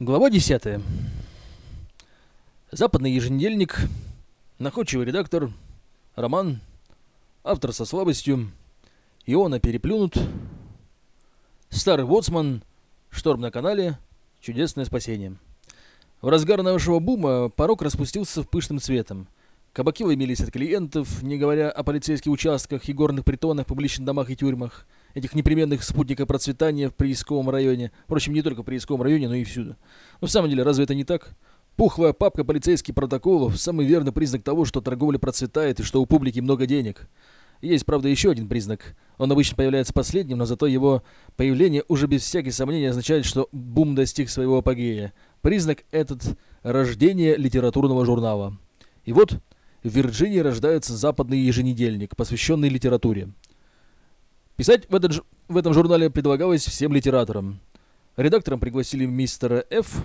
Глава 10. Западный еженедельник, находчивый редактор, роман, автор со слабостью, Иона переплюнут, старый боцман, шторм на канале, чудесное спасение. В разгар нашего бума порог распустился в пышным цветом. Кабаки ломились от клиентов, не говоря о полицейских участках и горных притонах, публичных домах и тюрьмах этих непременных спутников процветания в приисковом районе. Впрочем, не только в приисковом районе, но и всюду. Но в самом деле, разве это не так? Пухлая папка полицейских протоколов – самый верный признак того, что торговля процветает и что у публики много денег. Есть, правда, еще один признак. Он обычно появляется последним, но зато его появление уже без всяких сомнений означает, что бум достиг своего апогея. Признак этот – рождение литературного журнала. И вот в Вирджинии рождается западный еженедельник, посвященный литературе. Писать в, этот, в этом журнале предлагалось всем литераторам. Редактором пригласили мистера Ф.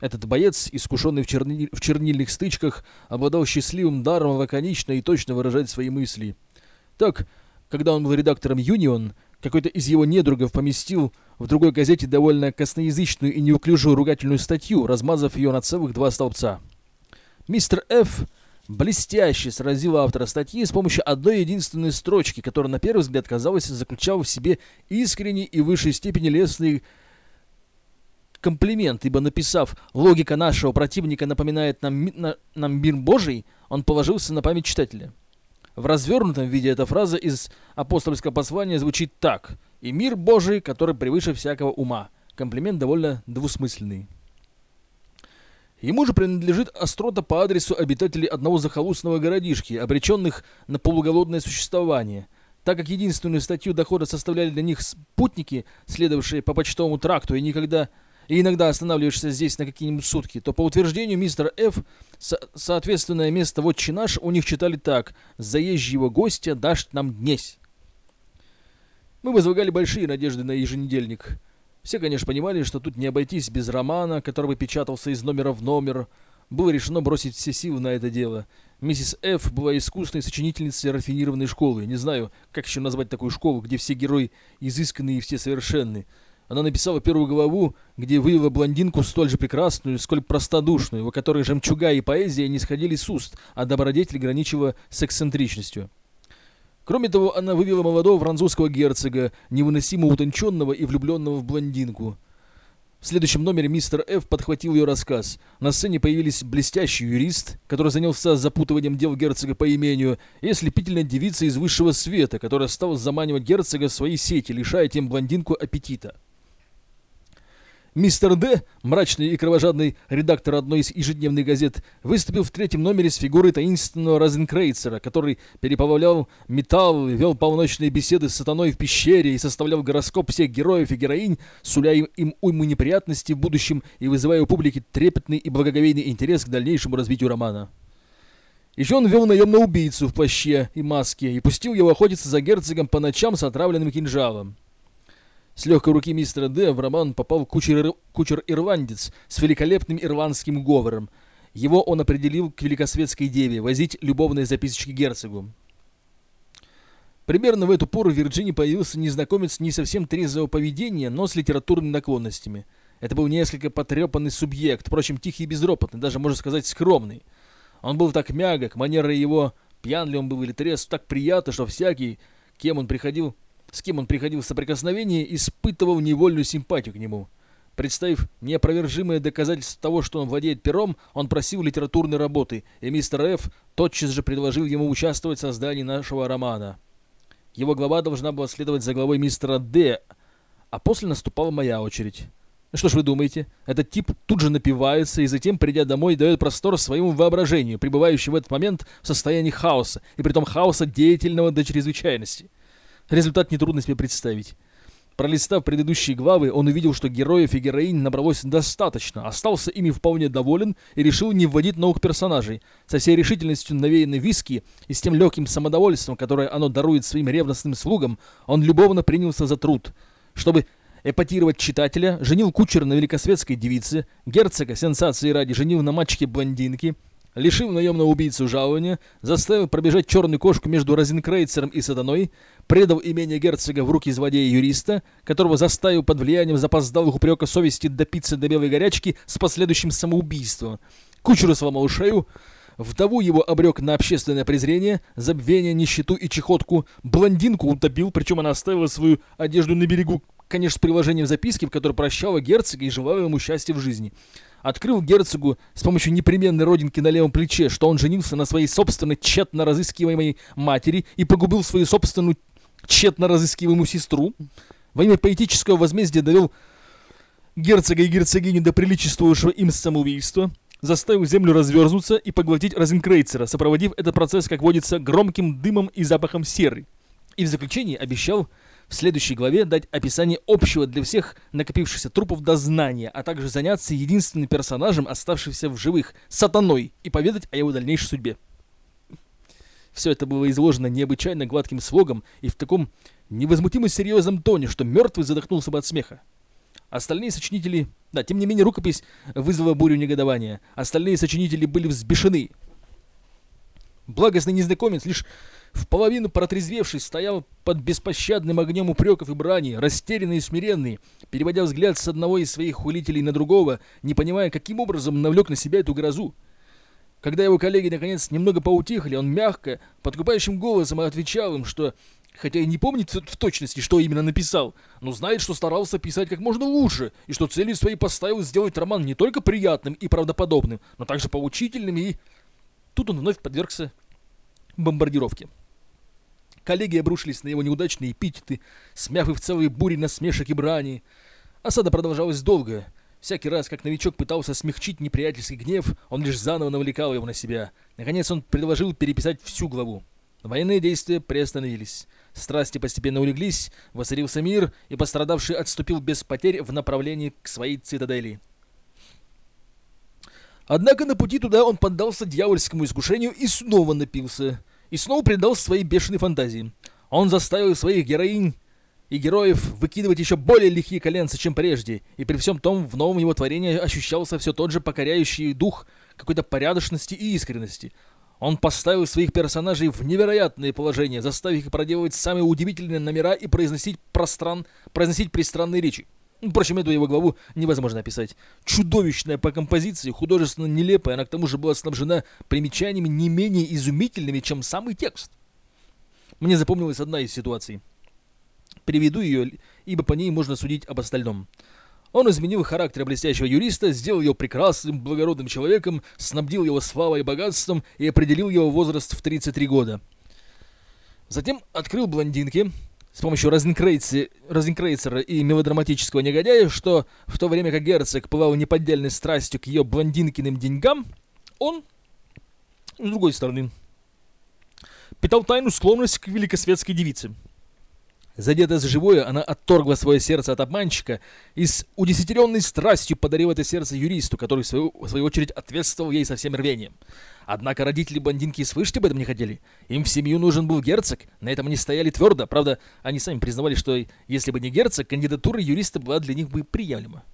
Этот боец, искушенный в, черни... в чернильных стычках, обладал счастливым даром лаконично и точно выражать свои мысли. Так, когда он был редактором «Юнион», какой-то из его недругов поместил в другой газете довольно косноязычную и неуклюжую ругательную статью, размазав ее на целых два столбца. Мистер Ф блестяще сразил автора статьи с помощью одной единственной строчки, которая на первый взгляд, казалось, заключала в себе искренний и в высшей степени лестный комплимент, ибо написав «Логика нашего противника напоминает нам, на, нам мир Божий», он положился на память читателя. В развернутом виде эта фраза из апостольского послания звучит так «И мир Божий, который превыше всякого ума». Комплимент довольно двусмысленный. Ему же принадлежит острота по адресу обитателей одного захолустного городишки, обреченных на полуголодное существование. Так как единственную статью дохода составляли для них спутники, следовавшие по почтовому тракту и никогда и иногда останавливаешься здесь на какие-нибудь сутки, то по утверждению мистера Ф. Со соответственное место «Вотче наш» у них читали так «Заезжего гостя дашь нам днесь». Мы возлагали большие надежды на еженедельник. Все, конечно, понимали, что тут не обойтись без романа, который бы печатался из номера в номер. Было решено бросить все силы на это дело. Миссис Ф. была искусной сочинительницей рафинированной школы. Не знаю, как еще назвать такую школу, где все герои изысканные и все совершенны. Она написала первую главу, где вывела блондинку столь же прекрасную, сколь простодушную, у которой жемчуга и поэзия не сходили с уст, а добродетель граничила с эксцентричностью. Кроме того, она вывела молодого французского герцога, невыносимо утонченного и влюбленного в блондинку. В следующем номере мистер Ф. подхватил ее рассказ. На сцене появились блестящий юрист, который занялся запутыванием дел герцога по имению, и ослепительная девица из высшего света, которая стала заманивать герцога в свои сети, лишая тем блондинку аппетита. Мистер Д, мрачный и кровожадный редактор одной из ежедневных газет, выступил в третьем номере с фигурой таинственного Розенкрейцера, который переплавлял металл, вел полночные беседы с сатаной в пещере и составлял гороскоп всех героев и героинь, суля им уйму неприятностей в будущем и вызывая у публики трепетный и благоговейный интерес к дальнейшему развитию романа. Еще он вел наемного убийцу в плаще и маске и пустил его охотиться за герцогом по ночам с отравленным кинжалом. С легкой руки мистера Д. в роман попал кучер-ирландец с великолепным ирландским говором. Его он определил к великосветской деве возить любовные записочки герцогу. Примерно в эту пору в Вирджинии появился незнакомец не совсем трезвого поведения, но с литературными наклонностями. Это был несколько потрепанный субъект, впрочем, тихий и безропотный, даже, можно сказать, скромный. Он был так мягок, манера его, пьян ли он был или трезв, так приятно, что всякий, кем он приходил с кем он приходил в соприкосновение, испытывал невольную симпатию к нему. Представив неопровержимое доказательство того, что он владеет пером, он просил литературной работы, и мистер Ф. тотчас же предложил ему участвовать в создании нашего романа. Его глава должна была следовать за главой мистера Д., а после наступала моя очередь. Ну что ж вы думаете? Этот тип тут же напивается и затем, придя домой, дает простор своему воображению, пребывающему в этот момент в состоянии хаоса, и притом хаоса деятельного до чрезвычайности. Результат нетрудно себе представить. Пролистав предыдущие главы, он увидел, что героев и героинь набралось достаточно, остался ими вполне доволен и решил не вводить новых персонажей. Со всей решительностью навеянной виски и с тем легким самодовольством, которое оно дарует своим ревностным слугам, он любовно принялся за труд. Чтобы эпатировать читателя, женил кучера на великосветской девице, герцога, сенсации ради, женил на мальчике-блондинке, лишил наемного убийцу жалования, заставил пробежать черную кошку между Розенкрейцером и Сатаной, предал имение герцога в руки злодея-юриста, которого заставил под влиянием запоздалых упрека совести допиться до белой горячки с последующим самоубийством. Кучеру сломал шею, вдову его обрек на общественное презрение, забвение, нищету и чехотку, блондинку утопил, причем она оставила свою одежду на берегу, конечно, с приложением записки, в которой прощала герцога и желала ему счастья в жизни открыл герцогу с помощью непременной родинки на левом плече, что он женился на своей собственной тщетно разыскиваемой матери и погубил свою собственную тщетно разыскиваемую сестру. Во имя поэтического возмездия довел герцога и герцогиню до приличествующего им самоубийства, заставил землю разверзнуться и поглотить Розенкрейцера, сопроводив этот процесс, как водится, громким дымом и запахом серы. И в заключении обещал в следующей главе дать описание общего для всех накопившихся трупов дознания, а также заняться единственным персонажем, оставшимся в живых, сатаной, и поведать о его дальнейшей судьбе. Все это было изложено необычайно гладким слогом и в таком невозмутимо серьезном тоне, что мертвый задохнулся бы от смеха. Остальные сочинители... Да, тем не менее, рукопись вызвала бурю негодования. Остальные сочинители были взбешены. Благостный незнакомец лишь в половину протрезвевший, стоял под беспощадным огнем упреков и брани, растерянный и смиренный, переводя взгляд с одного из своих хулителей на другого, не понимая, каким образом навлек на себя эту грозу. Когда его коллеги наконец немного поутихли, он мягко, подкупающим голосом отвечал им, что, хотя и не помнит в точности, что именно написал, но знает, что старался писать как можно лучше, и что целью своей поставил сделать роман не только приятным и правдоподобным, но также поучительным и... Тут он вновь подвергся бомбардировке. Коллеги обрушились на его неудачные эпитеты, смяв их в целые бури насмешек и брани. Осада продолжалась долго. Всякий раз, как новичок пытался смягчить неприятельский гнев, он лишь заново навлекал его на себя. Наконец он предложил переписать всю главу. Военные действия приостановились. Страсти постепенно улеглись, воцарился мир, и пострадавший отступил без потерь в направлении к своей цитадели. Однако на пути туда он поддался дьявольскому искушению и снова напился и снова предал своей бешеной фантазии. Он заставил своих героинь и героев выкидывать еще более лихие коленцы, чем прежде, и при всем том в новом его творении ощущался все тот же покоряющий дух какой-то порядочности и искренности. Он поставил своих персонажей в невероятные положения, заставив их проделывать самые удивительные номера и произносить, простран... произносить пристранные речи. Впрочем, эту его главу невозможно описать. Чудовищная по композиции, художественно нелепая, она к тому же была снабжена примечаниями не менее изумительными, чем самый текст. Мне запомнилась одна из ситуаций. Переведу ее, ибо по ней можно судить об остальном. Он изменил характер блестящего юриста, сделал его прекрасным, благородным человеком, снабдил его славой и богатством и определил его возраст в 33 года. Затем открыл блондинки, с помощью Розенкрейцера и мелодраматического негодяя, что в то время как герцог пылал неподдельной страстью к ее блондинкиным деньгам, он, с другой стороны, питал тайную склонность к великосветской девице. Задетая за живое, она отторгла свое сердце от обманщика и с удесятеренной страстью подарила это сердце юристу, который, в свою, в свою очередь, ответствовал ей со всем рвением. Однако родители блондинки слышать об этом не хотели. Им в семью нужен был герцог, на этом они стояли твердо. Правда, они сами признавали, что если бы не герцог, кандидатура юриста была для них бы приемлема.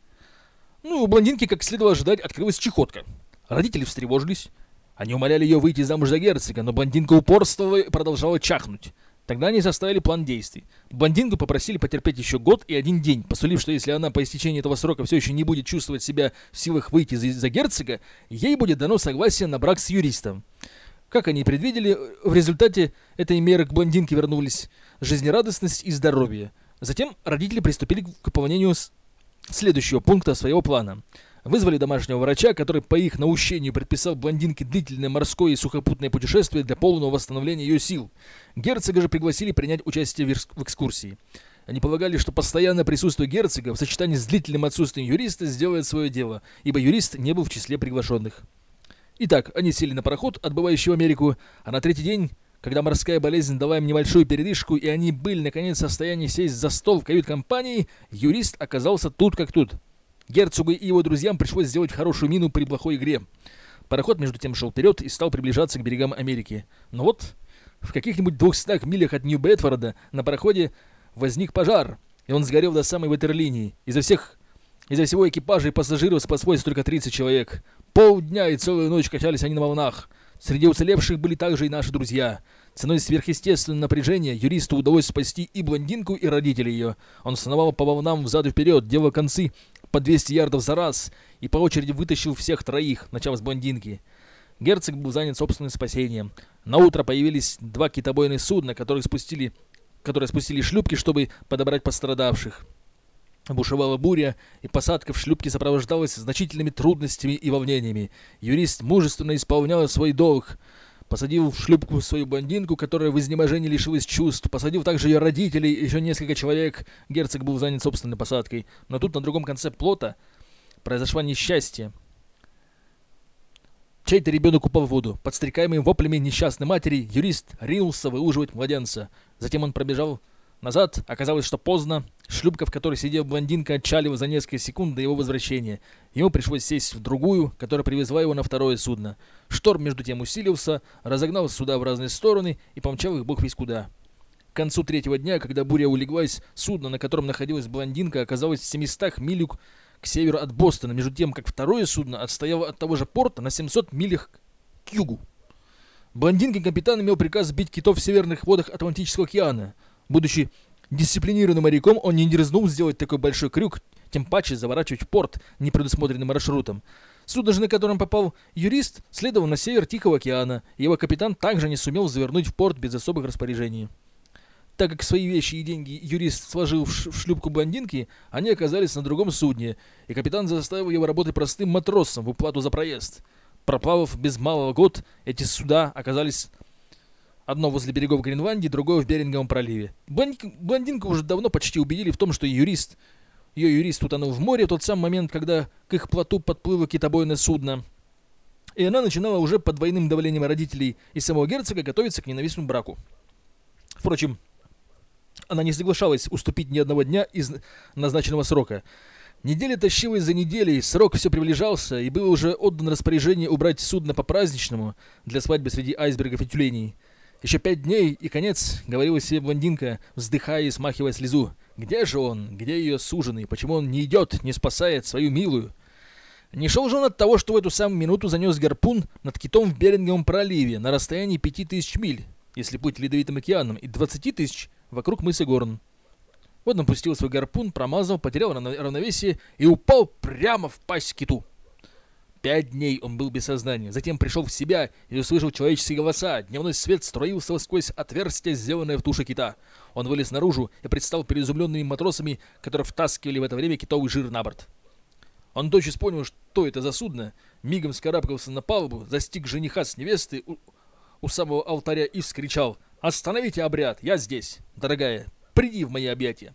Ну, у блондинки, как следовало ожидать, открылась чехотка. Родители встревожились. Они умоляли ее выйти замуж за герцога, но блондинка упорствовала и продолжала чахнуть. Тогда они составили план действий. Блондинку попросили потерпеть еще год и один день, посулив, что если она по истечении этого срока все еще не будет чувствовать себя в силах выйти за, за герцога, ей будет дано согласие на брак с юристом. Как они предвидели, в результате этой меры к блондинке вернулись жизнерадостность и здоровье. Затем родители приступили к выполнению следующего пункта своего плана – Вызвали домашнего врача, который по их наущению предписал блондинке длительное морское и сухопутное путешествие для полного восстановления ее сил. Герцога же пригласили принять участие в экскурсии. Они полагали, что постоянное присутствие герцога в сочетании с длительным отсутствием юриста сделает свое дело, ибо юрист не был в числе приглашенных. Итак, они сели на пароход, отбывающий в Америку, а на третий день, когда морская болезнь дала им небольшую передышку, и они были, наконец, в состоянии сесть за стол в кают-компании, юрист оказался тут как тут. Герцогу и его друзьям пришлось сделать хорошую мину при плохой игре. Пароход между тем шел вперед и стал приближаться к берегам Америки. Но вот, в каких-нибудь двухстах милях от Нью-Бетфорда на пароходе возник пожар, и он сгорел до самой ватерлинии. Изо всех... Изо всего экипажа и пассажиров спаслось только 30 человек. Полдня и целую ночь качались они на волнах. Среди уцелевших были также и наши друзья. Ценой сверхъестественного напряжения юристу удалось спасти и блондинку, и родителей ее. Он сновал по волнам взад и вперед, делал концы по 200 ярдов за раз и по очереди вытащил всех троих, начав с блондинки. Герцог был занят собственным спасением. На утро появились два китобойных судна, которые спустили, которые спустили шлюпки, чтобы подобрать пострадавших. Бушевала буря, и посадка в шлюпке сопровождалась значительными трудностями и волнениями. Юрист мужественно исполнял свой долг. Посадил в шлюпку свою блондинку, которая в изнеможении лишилась чувств. Посадил также ее родителей, еще несколько человек. Герцог был занят собственной посадкой. Но тут на другом конце плота произошло несчастье. Чей-то ребенок упал в воду. Подстрекаемый воплями несчастной матери, юрист ринулся выуживать младенца. Затем он пробежал назад. Оказалось, что поздно. Шлюпка, в которой сидел блондинка, отчалила за несколько секунд до его возвращения. Ему пришлось сесть в другую, которая привезла его на второе судно. Шторм между тем усилился, разогнал суда в разные стороны и помчал их бог весь куда. К концу третьего дня, когда буря улеглась, судно, на котором находилась блондинка, оказалось в 700 милях к северу от Бостона, между тем, как второе судно отстояло от того же порта на 700 милях к югу. Блондинский капитан имел приказ бить китов в северных водах Атлантического океана. Будучи дисциплинированным моряком, он не дерзнул сделать такой большой крюк, тем паче заворачивать в порт непредусмотренным маршрутом. Судно же, на котором попал юрист, следовал на север Тихого океана, и его капитан также не сумел завернуть в порт без особых распоряжений. Так как свои вещи и деньги юрист сложил в, в шлюпку блондинки, они оказались на другом судне, и капитан заставил его работать простым матросом в уплату за проезд. Проплавав без малого год, эти суда оказались одно возле берегов Гренландии, другое в Беринговом проливе. Блондинку уже давно почти убедили в том, что юрист, ее юрист утонул в море в тот самый момент, когда к их плоту подплыло китобойное судно. И она начинала уже под двойным давлением родителей и самого герцога готовиться к ненавистному браку. Впрочем, она не соглашалась уступить ни одного дня из назначенного срока. Неделя тащилась за неделей, срок все приближался, и было уже отдано распоряжение убрать судно по-праздничному для свадьбы среди айсбергов и тюленей. «Еще пять дней и конец», — говорила себе блондинка, вздыхая и смахивая слезу. «Где же он? Где ее суженый? Почему он не идет, не спасает свою милую?» Не шел же он от того, что в эту самую минуту занес гарпун над китом в Беринговом проливе на расстоянии пяти тысяч миль, если плыть ледовитым океаном, и двадцати тысяч вокруг мыса Горн. Вот он пустил свой гарпун, промазал, потерял равновесие и упал прямо в пасть киту. Пять дней он был без сознания, затем пришел в себя и услышал человеческие голоса. Дневной свет строился сквозь отверстие, сделанное в туше кита. Он вылез наружу и предстал перед изумленными матросами, которые втаскивали в это время китовый жир на борт. Он тотчас понял, что это за судно, мигом скарабкался на палубу, застиг жениха с невестой у, у самого алтаря и вскричал «Остановите обряд, я здесь, дорогая, приди в мои объятия».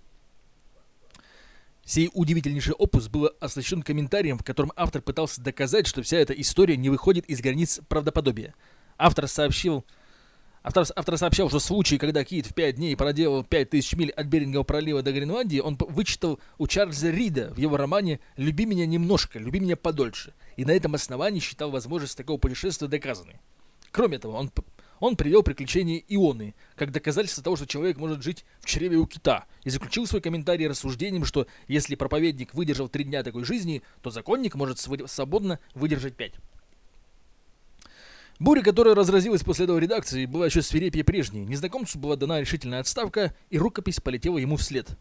Сей удивительнейший опус был оснащен комментарием, в котором автор пытался доказать, что вся эта история не выходит из границ правдоподобия. Автор сообщил, автор, автор сообщал, что в случае, когда Кит в пять дней проделал 5000 миль от Берингового пролива до Гренландии, он вычитал у Чарльза Рида в его романе «Люби меня немножко, люби меня подольше», и на этом основании считал возможность такого путешествия доказанной. Кроме того, он он привел приключения Ионы, как доказательство того, что человек может жить в чреве у кита, и заключил свой комментарий рассуждением, что если проповедник выдержал три дня такой жизни, то законник может свободно выдержать пять. Буря, которая разразилась после этого редакции, была еще свирепее прежней. Незнакомцу была дана решительная отставка, и рукопись полетела ему вслед.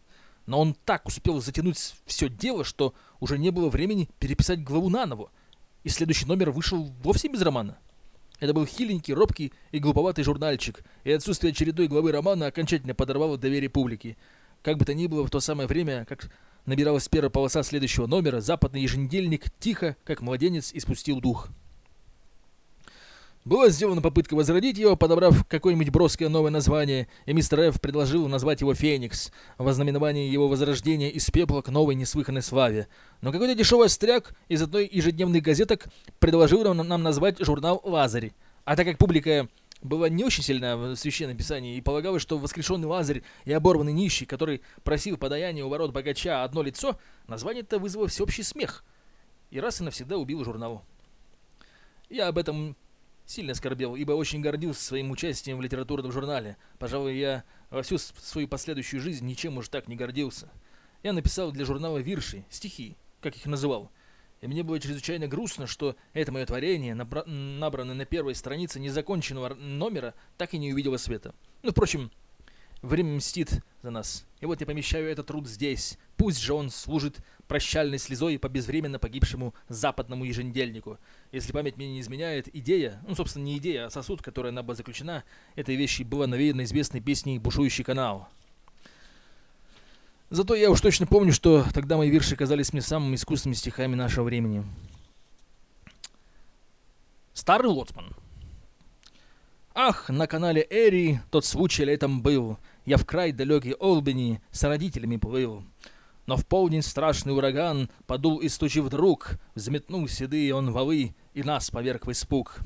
Но он так успел затянуть все дело, что уже не было времени переписать главу наново, и следующий номер вышел вовсе без романа. Это был хиленький, робкий и глуповатый журнальчик, и отсутствие очередной главы романа окончательно подорвало доверие публики. Как бы то ни было, в то самое время, как набиралась первая полоса следующего номера, западный еженедельник тихо, как младенец, испустил дух. Была сделана попытка возродить его, подобрав какое-нибудь броское новое название, и мистер Ф. предложил назвать его «Феникс», в знаменовании его возрождения из пепла к новой неслыханной славе. Но какой-то дешевый остряк из одной ежедневных газеток предложил нам, назвать журнал «Лазарь». А так как публика была не очень сильна в священном писании и полагалось, что воскрешенный Лазарь и оборванный нищий, который просил подаяния у ворот богача одно лицо, название это вызвало всеобщий смех и раз и навсегда убило журнал. Я об этом сильно скорбел, ибо очень гордился своим участием в литературном журнале. Пожалуй, я во всю свою последующую жизнь ничем уж так не гордился. Я написал для журнала вирши, стихи, как их называл. И мне было чрезвычайно грустно, что это мое творение, набранное на первой странице незаконченного номера, так и не увидело света. Ну, впрочем, время мстит за нас. И вот я помещаю этот труд здесь. Пусть же он служит прощальной слезой по безвременно погибшему западному еженедельнику. Если память мне не изменяет, идея, ну, собственно, не идея, а сосуд, который она была заключена, этой вещи была навеяна известной песней «Бушующий канал». Зато я уж точно помню, что тогда мои вирши казались мне самыми искусственными стихами нашего времени. Старый лоцман. Ах, на канале Эри тот случай летом был. Я в край далекий Олбини с родителями плыл. Но в полдень страшный ураган подул и стучи вдруг, взметнул седые он валы и нас поверг в испуг.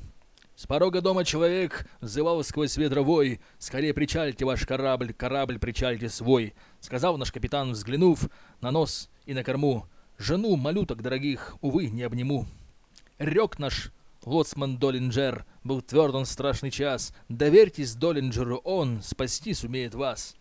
С порога дома человек взывал сквозь ветровой, «Скорее причальте ваш корабль, корабль причальте свой», Сказал наш капитан, взглянув на нос и на корму, «Жену малюток дорогих, увы, не обниму». Рек наш лоцман Долинджер, был тверд он страшный час, «Доверьтесь Долинджеру, он спасти сумеет вас».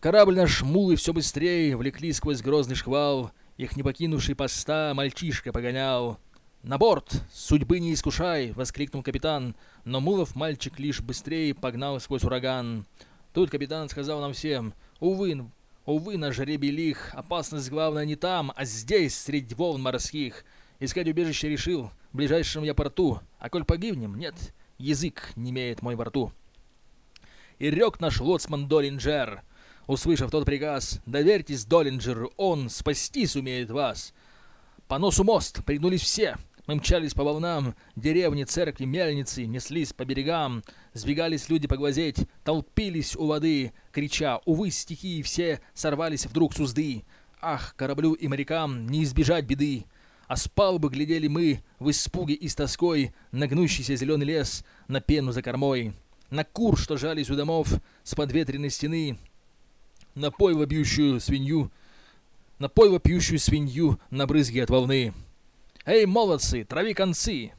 Корабль наш мулы все быстрее влекли сквозь грозный шквал, Их не покинувший поста мальчишка погонял — «На борт! Судьбы не искушай!» — воскликнул капитан, но Мулов мальчик лишь быстрее погнал сквозь ураган. Тут капитан сказал нам всем, «Увы, увы, на жребий лих, опасность главная не там, а здесь, среди волн морских. Искать убежище решил, в ближайшем я порту, а коль погибнем, нет, язык не имеет мой во рту». И рек наш лоцман Долинджер, услышав тот приказ, «Доверьтесь Долинджеру, он спасти сумеет вас». По носу мост пригнулись все — мы мчались по волнам, деревни, церкви, мельницы неслись по берегам, сбегались люди поглазеть, толпились у воды, крича «Увы, стихии все сорвались вдруг с узды! Ах, кораблю и морякам не избежать беды!» А с палубы глядели мы в испуге и с тоской на гнущийся зеленый лес, на пену за кормой, на кур, что жались у домов с подветренной стены, на пойло бьющую свинью, на пойло пьющую свинью на брызги от волны. «Эй, молодцы, трави концы!»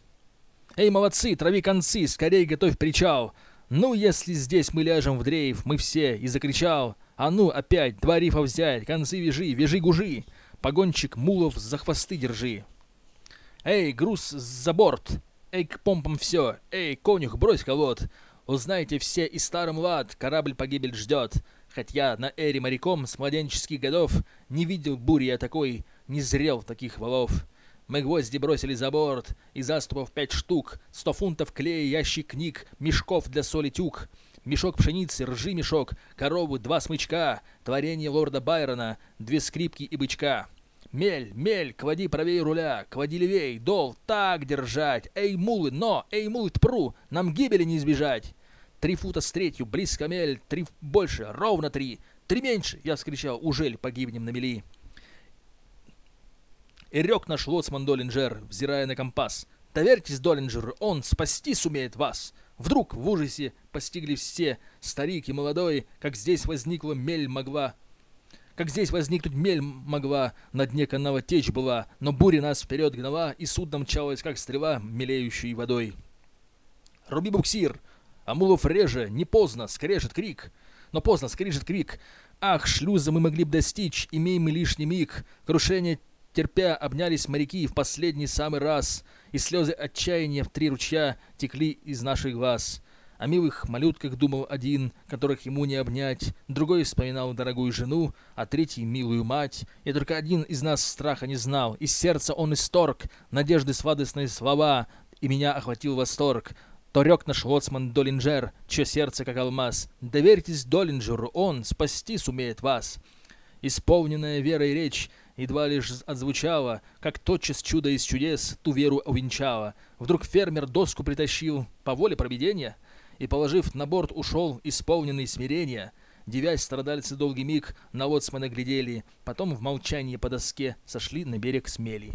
«Эй, молодцы, трави концы, скорей готовь причал!» «Ну, если здесь мы ляжем в дрейф, мы все!» И закричал. «А ну, опять, два рифа взять, концы вяжи, вяжи гужи! Погонщик мулов за хвосты держи!» «Эй, груз за борт! Эй, к помпам все! Эй, конюх, брось колод! Узнайте все и старым лад, корабль погибель ждет!» Хоть я на эре моряком с младенческих годов Не видел бури я такой, не зрел таких валов. Мы гвозди бросили за борт, и заступов пять штук, сто фунтов клея, ящик книг, мешков для соли тюк, мешок пшеницы, ржи мешок, корову, два смычка, творение лорда Байрона, две скрипки и бычка. Мель, мель, клади правее руля, клади левей, дол, так держать. Эй, мулы, но, эй, мулы, тпру, нам гибели не избежать. Три фута с третью, близко мель, три больше, ровно три. Три меньше, я вскричал, ужель погибнем на мели. И рек наш лоцман Долинджер, взирая на компас. «Доверьтесь, Долинджер, он спасти сумеет вас!» Вдруг в ужасе постигли все, старик и молодой, как здесь возникла мель могла. Как здесь возникнуть мель могла, на дне канала течь была, но буря нас вперед гнала, и судно мчалось, как стрела, мелеющей водой. «Руби буксир!» Амулов реже, не поздно, скрежет крик. Но поздно, скрежет крик. Ах, шлюза мы могли бы достичь, имеем мы лишний миг. Крушение Терпя обнялись моряки в последний самый раз, и слезы отчаяния в три ручья текли из наших глаз. О милых малютках думал один, которых ему не обнять, другой вспоминал дорогую жену, а третий — милую мать. И только один из нас страха не знал, из сердца он исторг, надежды сладостные слова, и меня охватил восторг. То рек наш лоцман Долинджер, чье сердце как алмаз. «Доверьтесь Долинджеру, он спасти сумеет вас». Исполненная верой речь едва лишь отзвучала, как тотчас чудо из чудес ту веру увенчала. Вдруг фермер доску притащил по воле проведения и, положив на борт, ушел, исполненный смирения. Девясь, страдальцы долгий миг на лоцмана глядели, потом в молчании по доске сошли на берег смели.